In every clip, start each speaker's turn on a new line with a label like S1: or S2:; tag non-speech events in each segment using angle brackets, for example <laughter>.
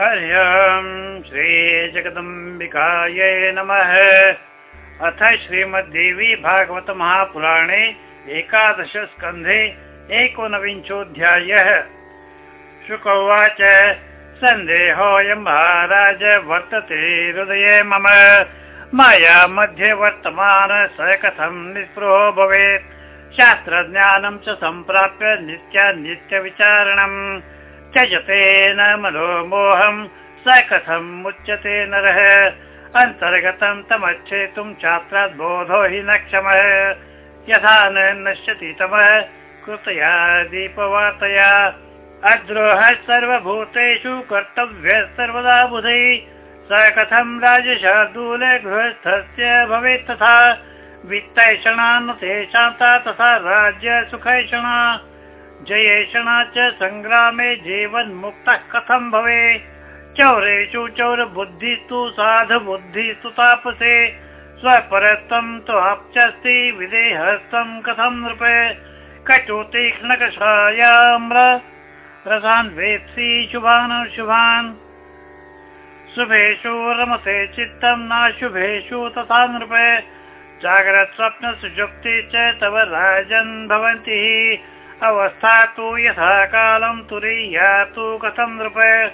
S1: हरि ओम् श्रीजगदम्बिकायै नमः। अथ श्रीमद्देवी भागवत महापुराणे एकादशस्कन्धे एकोनविंशोऽध्यायः। शुक उवाच सन्देहोऽयं महाराज वर्तते हृदये मम। माया मध्ये वर्तमान स कथं निःस्पृहो भवेत्। शास्त्रज्ञानं च सम्प्राप्य नित्यानित्यविचारणम् त्यजते न मनोमोहं स कथम् उच्यते नरः। अन्तर्गतं तमच्छेतुं छात्रात् बोधो हि न क्षमः। यथा न नश्यति तमः कृतया दीपवार्तया। अद्रोहः सर्वभूतेषु कर्तव्य सर्वदा बुधै। स कथं राजशार्दूले गृहस्थस्य भवेत् तथा। वित्तैषणा न तेषां तथा राज्य सुखैषणा जयेषणा च सङ्ग्रामे जीवन्मुक्तः कथं भवे चौरेषु चौरबुद्धिस्तु साधुबुद्धिस्तु तापसे स्वपरत्वं तु आप्स्यस्ति विदेहस्तं कथं नृप? कटुतीक्ष्णकषायाम्र रसान् वेत्सि शुभान् शुभान्। शुभेषु रमसे चित्तं नाशुभेषु तथा नृप? जाग्रत् स्वप्न सुषुप्ति च तव राजन् भवन्ति अवस्था तु यथा कालं तुरीयातु कथं नृप?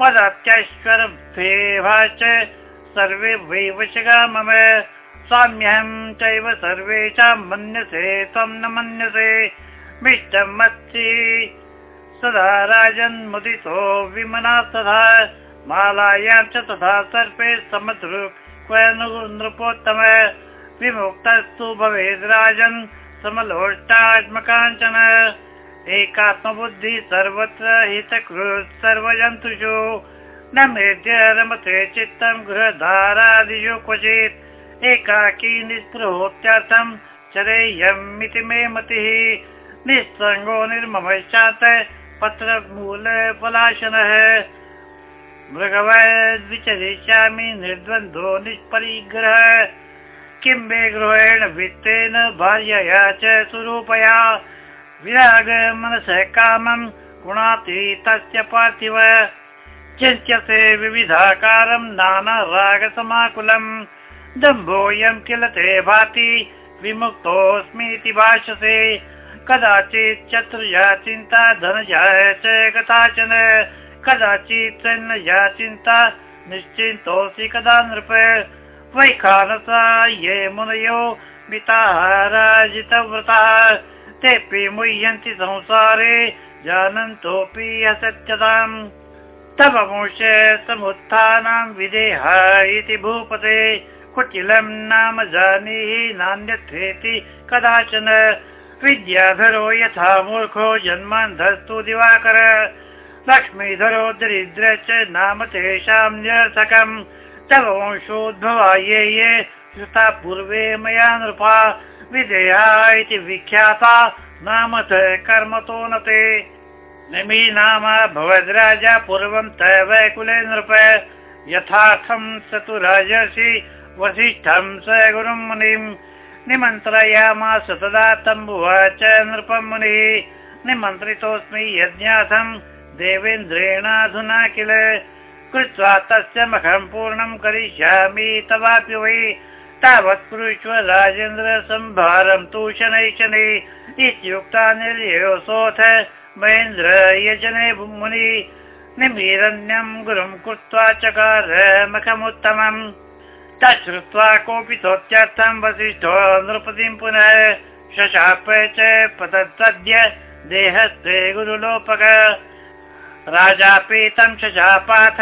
S1: पदात्यैश्वरभेभाश्च सर्वे वैवशगा मम। साम्यहं चैव सर्वेषां मन्यसे त्वं न मन्यसे। मिष्टं मत्सि। सदा राजन्मुदितो विमना तथा। मालायां च तथा सर्पे समदृ क्व नृपोत्तम? विमुक्तस्तु भवेद् राजन् समलोष्टात्मकाञ्चन। एकात्मबुद्धि सर्वत्र हितकृत् सर्वजन्तुषु। न मेद्य रमते चित्तं गृहधारादिषु क्वचित्। एकाकी निःस्पृहोत्यर्थं चरेयम् इति मे मतिः। निःसङ्गो निर्ममश्चात् पलाशनः मृगवद्विचरिष्यामि निर्द्वन्द्वो निष्परिग्रह किं मे गृहेण वित्तेन भार्यया च स्वरूपया विराग मनसः कामं गुणाति तस्य पार्थिव। चिन्त्यसे विविधाकारं नानारागसमाकुलम् दम्भोऽयं किल ते भाति विमुक्तोऽस्मीति भाषसे कदाचित् चतुर्या चिन्ता धनजा च कदाचन। कदाचित् सन्नया चिन्ता निश्चिन्तोऽसि कदा नृप वैखानसा ये मुनयो मिताहाराजितव्रताः तेऽपि मुह्यन्ति संसारे जानन्तोऽपि असत्यताम्। तव वंश समुत्थानां विदेह इति भूपते। कुटिलम् नाम जानीहि नान्यथेति कदाचन। विद्याधरो यथा मूर्खो जन्मान्धस्तु दिवाकर। लक्ष्मीधरो दरिद्र च नाम तेषां निरर्थकम् तव वंशोद्भवा ये ये श्रुता पूर्वे मया नृपा। विजया इति विख्याता नाम कर्मतो न ते। निमी नाम भवद्राजा पूर्वं तव कुले नृप। यथार्थं स तु राजसि वसिष्ठं स गुरुं मुनिं निमन्त्रयामास तदा तम्बुवाच नृपं मुनिः। निमन्त्रितोऽस्मि यज्ञार्थं देवेन्द्रेणाधुना किल कृत्वा तस्य मखं पूर्णं करिष्यामि। तवापि वै तावत् कुरुष्व राजेन्द्र सम्भारं तु शनै शनै यजने मुनि निमीरण्यं गुरुं कृत्वा चकार मखमुत्तमम्। तच्छ्रुत्वा कोऽपि सोत्यर्थं वसिष्ठो नृपतिं पुनः शशाप च पतद्य देहस्थे गुरुलोपक राजापि तं शशापाथ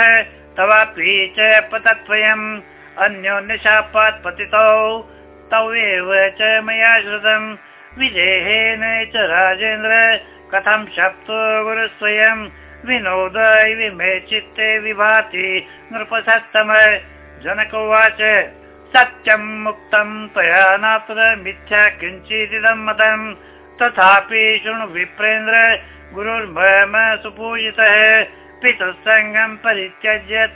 S1: तवापि च पतत्वयम् अन्योन्यशापात् पतितौ तौ एव च मया श्रुतम्। विदेहेन च राजेन्द्र कथं शप्तो गुरुस्वयं विनोद मे चित्ते विभाति नृपसत्तम। जनक उवाच सत्यं मुक्तं त्वया मिथ्या किञ्चिदिदं मतम्। तथापि शृणु विप्रेन्द्र गुरुर्भयम सुपूजितः। पितुसङ्गं परित्यज्य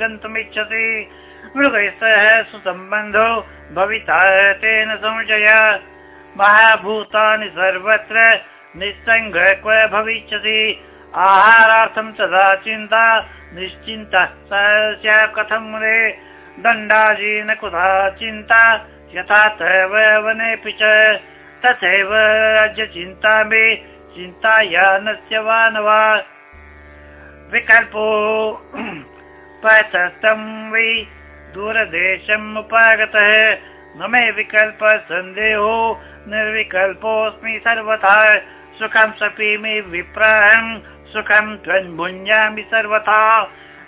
S1: गन्तुमिच्छति मृगैः सह सुसम्बन्धो भविता तेन संशय। महाभूतानि सर्वत्र निस्सङ्ग क्व भविष्यति आहारार्थं सदा चिन्ता निश्चिन्तः कथं मुने। दण्डाजी न कुतः चिन्ता यथा तव वनेऽपि च। तथैव चिन्ता मे चिन्तायानस्य वा न वा विकल्पो <clears throat> पतस्तं वै दूरदेशम् उपागतः न मे विकल्प सन्देहो निर्विकल्पोऽस्मि सर्वथा। सुखं सपि मे विप्राहं सुखं त्वन्भुञ्जामि सर्वथा।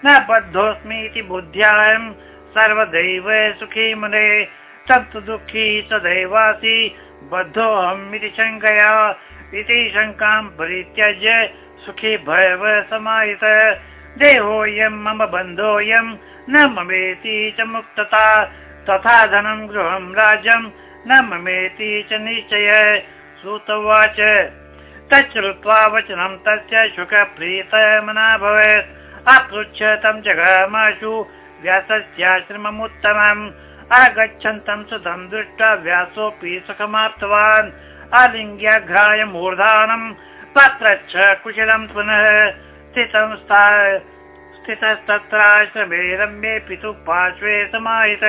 S1: न बद्धोऽस्मि इति बुद्ध्याहं सर्वदैव सुखी मुने। तत्तु दुःखी सदैवासि बद्धोऽहम् इति शङ्कया इति शङ्कां परित्यज्य सुखी समाहित। देहोऽयं मम बन्धोऽयं न ममेति च मुक्तता। तथा धनं गृहं राज्यं न ममेति च निश्चय। श्रुतवाच तच्छ्रुत्वा वचनं तस्य शुकप्रीतमना भवेत् अपृच्छ तं जगामाशु व्यासस्याश्रममुत्तमम्। आगच्छन्तं सुतं दृष्ट्वा व्यासोऽपि सुखमाप्तवान् आलिङ्ग्याघ्राय मूर्धानं पत्रच्छ कुशलं पुनः स्थितं स्थितस्तत्राश्रमे रम्ये पितुः पार्श्वे समाहित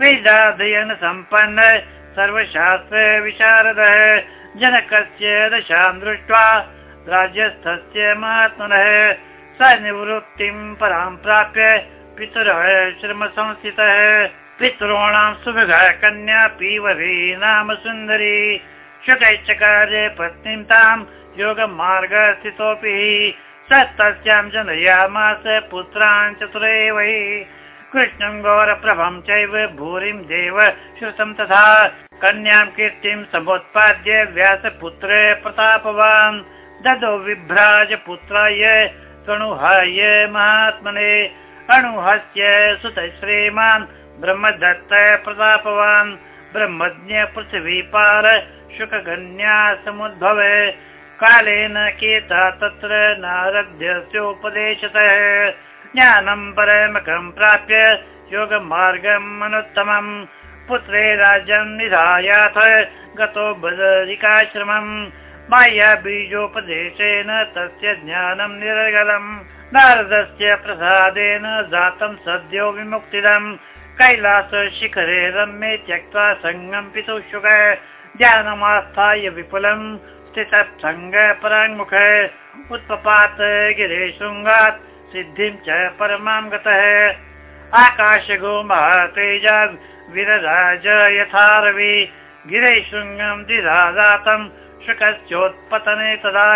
S1: वेदाध्ययन सम्पन्न सर्वशास्त्र विशारदः जनकस्य दशां दृष्ट्वा राज्यस्थस्य महात्मनः स निवृत्तिं परां प्राप्य पितरः श्रम संस्थितः पितॄणां सुभगा कन्या पीवरी नाम सुन्दरी शुकैश्चकार्ये पत्नीं तां योगमार्ग स्थितोऽपि स तस्यां जनयामास पुत्रान् चतुरे वै कृष्णं गौरप्रभं चैव भूरिं देव श्रुतं तथा कन्यां कीर्तिं समुत्पाद्य व्यासपुत्रे प्रतापवान्। ददो विभ्राज पुत्राय तणुहाय महात्मने अणुहस्य सुत श्रीमान् ब्रह्मदत्त प्रतापवान्। ब्रह्मज्ञ पृथिवीपार शुककन्या समुद्भवे कालेन केता तत्र नारध्यस्योपदेशतः ज्ञानं परमकं प्राप्य योगमार्गम् अनुत्तमम्। पुत्रे राज्यं निधायाथ गतो बदरिकाश्रमम्। माया बीजोपदेशेन तस्य ज्ञानं निरगलम् नारदस्य प्रसादेन जातं सद्यो विमुक्तिदम् कैलासशिखरे रम्ये त्यक्त्वा सङ्गम् पितुः शुक। ज्ञानमास्थाय विपुलम् स्थितः सङ्ग पराङ्मुख। उत्पपात गिरे शृङ्गात् सिद्धिं च परमां गतः। आकाशगो महातेज विरराज यथा रवि गिरे शृङ्गं दिराजातं शुकस्योत्पतने तदा।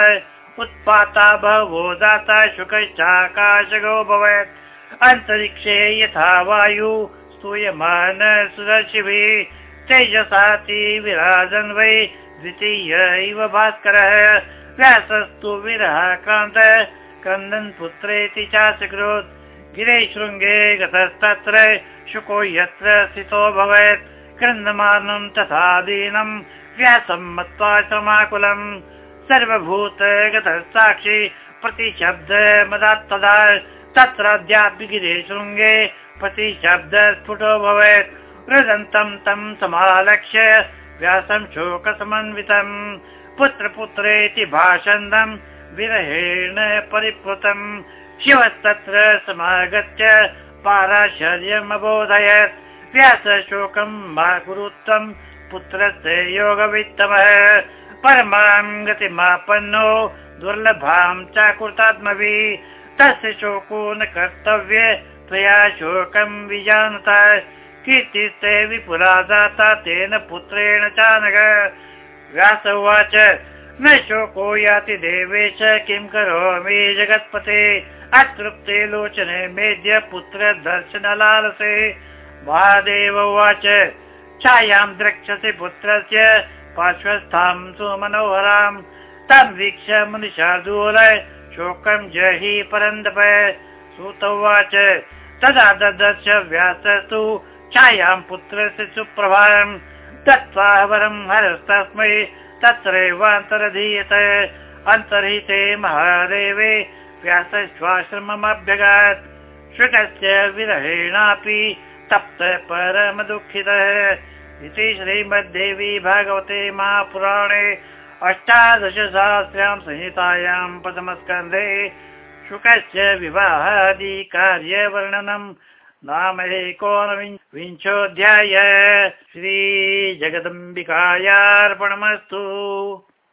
S1: उत्पाता बहवो दाता शुकश्चाकाशगो भवेत्। अन्तरिक्षे यथा वायु स्तूयमान सुदर्शिभिः तेजसाति विराजन् वै द्वितीय इव भास्करः। व्यासस्तु विरः क्रान्त क्रन्दन् पुत्रेति चाशकृत् गिरे शृङ्गे गतस्तत्र शुको यत्र स्थितो भवेत्। क्रन्दमानं तथा दीनं व्यासं मत्वा समाकुलम् सर्वभूत गतः साक्षी प्रतिशब्द मदात्तदा तत्राद्यापि गिरे शृङ्गे प्रतिशब्द स्फुटो भवेत् रुदन्तं तं समालक्ष्य व्यासं शोकसमन्वितम् पुत्रपुत्रेति भाषन्दम् विरहेण परिप्लुतम् शिवस्तत्र समागत्य पाराशर्यम् अबोधयत् व्यासशोकं मा गुरुत्वम् पुत्रस्य योगवित्तमः। परमां गतिमापन्नो दुर्लभां चाकृतात्मभिः तस्य शोको न कर्तव्य त्वया शोकं विजानता कीर्तिस्ते विपुला दाता तेन पुत्रेण चानग व्यास उवाच न शोको याति देवेश किं करोमि जगत्पते? अतृप्ते लोचने मेद्य पुत्र दर्शनलालसे। महादेव उवाच छायां द्रक्षसि पुत्रस्य पार्श्वस्थां सुमनोहरां। तं वीक्ष्य मनुषादूर शोकं जहि परन्दप। सुत उवाच तदा ददर्श व्यासस्तु छायां पुत्रस्य सुप्रभां दत्त्वा वरं हरस्तस्मै तत्रैवान्तरधीयत अन्तर्हिते महादेवे व्यासश्वाश्रममभ्यगात्। शुकस्य विरहेणापि तप्त परम दुःखितः इति श्रीमद्देवी भागवते महापुराणे अष्टादशसहस्र्यां संहितायां प्रथमस्कन्धे शुकस्य विवाहादि कार्यवर्णनम् नाम एकोनविंशोऽध्याय श्रीजगदम्बिकायार्पणमस्तु